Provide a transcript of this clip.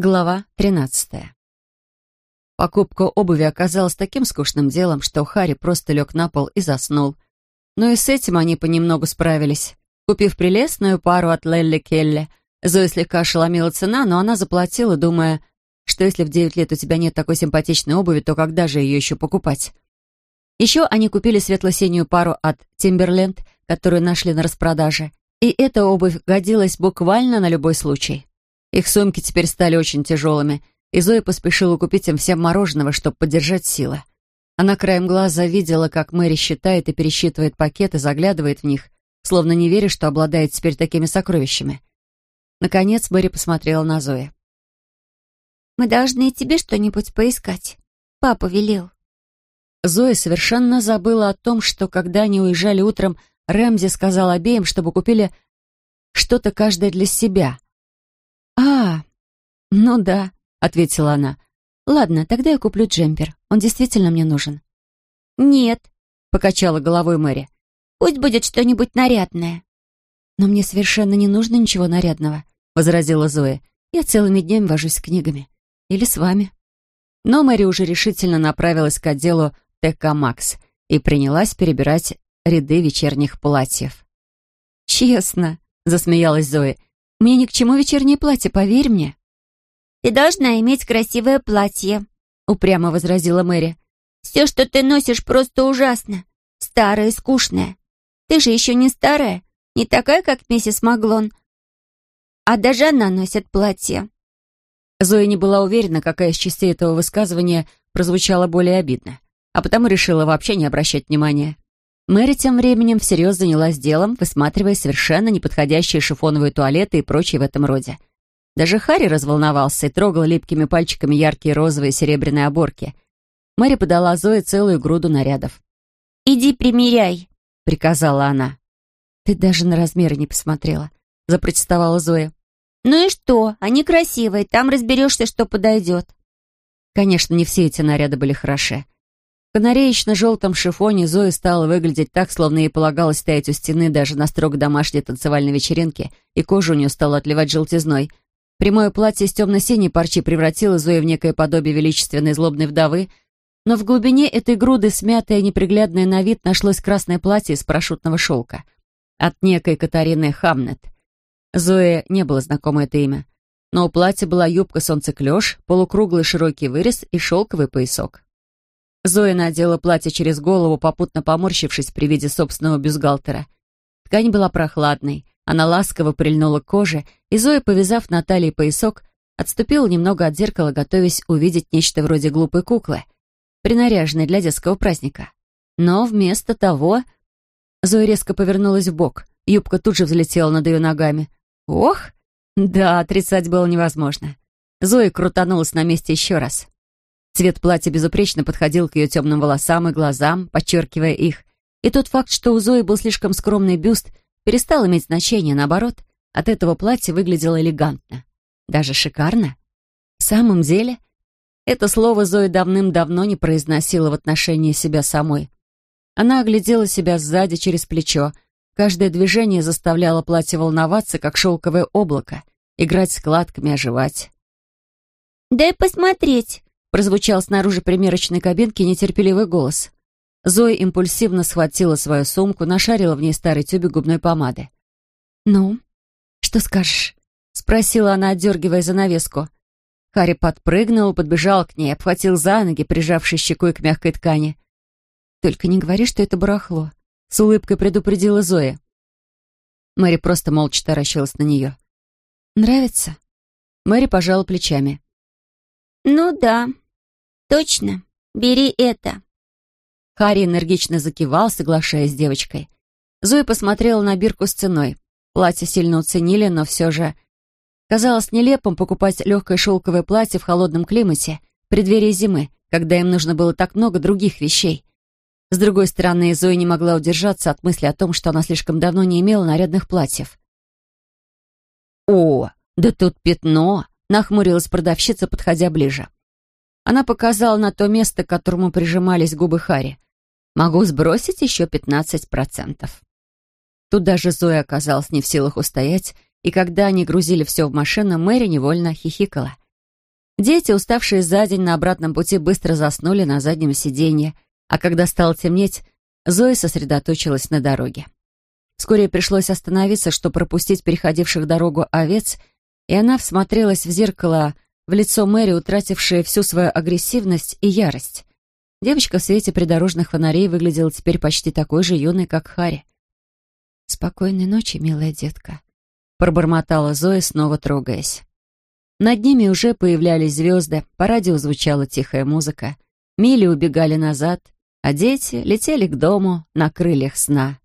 Глава 13. Покупка обуви оказалась таким скучным делом, что Харри просто лег на пол и заснул. Но и с этим они понемногу справились. Купив прелестную пару от Лелли Келли, Зоя слегка ошеломила цена, но она заплатила, думая, что если в 9 лет у тебя нет такой симпатичной обуви, то когда же ее еще покупать? Еще они купили светло-синюю пару от Timberland, которую нашли на распродаже. И эта обувь годилась буквально на любой случай. Их сумки теперь стали очень тяжелыми, и Зоя поспешила купить им всем мороженого, чтобы поддержать силы. Она краем глаза видела, как Мэри считает и пересчитывает пакеты, заглядывает в них, словно не веря, что обладает теперь такими сокровищами. Наконец Мэри посмотрела на Зои. «Мы должны тебе что-нибудь поискать. Папа велел». Зоя совершенно забыла о том, что, когда они уезжали утром, Рэмзи сказал обеим, чтобы купили что-то каждое для себя — «А, ну да», — ответила она. «Ладно, тогда я куплю джемпер. Он действительно мне нужен». «Нет», — покачала головой Мэри. «Пусть будет что-нибудь нарядное». «Но мне совершенно не нужно ничего нарядного», — возразила Зоя. «Я целыми днями вожусь с книгами. Или с вами». Но Мэри уже решительно направилась к отделу ТК «Макс» и принялась перебирать ряды вечерних платьев. «Честно», — засмеялась Зоя, мне ни к чему вечернее платье, поверь мне». «Ты должна иметь красивое платье», — упрямо возразила Мэри. «Все, что ты носишь, просто ужасно. Старое и скучное. Ты же еще не старая, не такая, как миссис Маглон. А даже она носит платье». Зоя не была уверена, какая из частей этого высказывания прозвучала более обидно, а потому решила вообще не обращать внимания. Мэри тем временем всерьез занялась делом, высматривая совершенно неподходящие шифоновые туалеты и прочее в этом роде. Даже Харри разволновался и трогал липкими пальчиками яркие розовые и серебряные оборки. Мэри подала Зое целую груду нарядов. «Иди примеряй», — приказала она. «Ты даже на размеры не посмотрела», — запротестовала Зоя. «Ну и что? Они красивые, там разберешься, что подойдет». Конечно, не все эти наряды были хороши. Канареечно-желтом шифоне Зоя стала выглядеть так, словно ей полагалось стоять у стены даже на строго домашней танцевальной вечеринке, и кожа у нее стала отливать желтизной. Прямое платье из темно-синей парчи превратило Зою в некое подобие величественной злобной вдовы, но в глубине этой груды, смятое и неприглядное на вид, нашлось красное платье из парашютного шелка. От некой Катарины Хамнет. Зое не было знакомо это имя. Но у платья была юбка солнцеклёш, полукруглый широкий вырез и шелковый поясок. Зоя надела платье через голову, попутно поморщившись при виде собственного бюстгальтера. Ткань была прохладной, она ласково прильнула к коже, и Зоя, повязав на талии поясок, отступила немного от зеркала, готовясь увидеть нечто вроде глупой куклы, принаряженной для детского праздника. Но вместо того... Зоя резко повернулась в бок. Юбка тут же взлетела над ее ногами. Ох! Да, отрицать было невозможно. Зоя крутанулась на месте еще раз. Цвет платья безупречно подходил к ее темным волосам и глазам, подчеркивая их. И тот факт, что у Зои был слишком скромный бюст, перестал иметь значение. Наоборот, от этого платья выглядело элегантно. Даже шикарно. В самом деле, это слово Зои давным-давно не произносила в отношении себя самой. Она оглядела себя сзади через плечо. Каждое движение заставляло платье волноваться, как шелковое облако, играть складками, оживать. «Дай посмотреть», Прозвучал снаружи примерочной кабинки нетерпеливый голос. Зоя импульсивно схватила свою сумку, нашарила в ней старый тюбик губной помады. «Ну, что скажешь?» — спросила она, отдергивая занавеску. Харри подпрыгнул, подбежал к ней, обхватил за ноги, прижавшись щекой к мягкой ткани. «Только не говори, что это барахло», — с улыбкой предупредила Зоя. Мэри просто молча таращилась на нее. «Нравится?» Мэри пожала плечами. «Ну да, точно. Бери это». Харри энергично закивал, соглашаясь с девочкой. Зоя посмотрела на бирку с ценой. Платье сильно уценили, но все же... Казалось нелепым покупать легкое шелковое платье в холодном климате, в преддверии зимы, когда им нужно было так много других вещей. С другой стороны, Зоя не могла удержаться от мысли о том, что она слишком давно не имела нарядных платьев. «О, да тут пятно!» Нахмурилась продавщица, подходя ближе. Она показала на то место, к которому прижимались губы Хари. «Могу сбросить еще пятнадцать процентов». Тут даже Зоя оказалась не в силах устоять, и когда они грузили все в машину, Мэри невольно хихикала. Дети, уставшие за день на обратном пути, быстро заснули на заднем сиденье, а когда стало темнеть, Зоя сосредоточилась на дороге. Вскоре пришлось остановиться, чтобы пропустить переходивших дорогу овец, и она всмотрелась в зеркало в лицо Мэри, утратившее всю свою агрессивность и ярость. Девочка в свете придорожных фонарей выглядела теперь почти такой же юной, как Хари. «Спокойной ночи, милая детка», — пробормотала Зоя, снова трогаясь. Над ними уже появлялись звезды, по радио звучала тихая музыка. Мили убегали назад, а дети летели к дому на крыльях сна.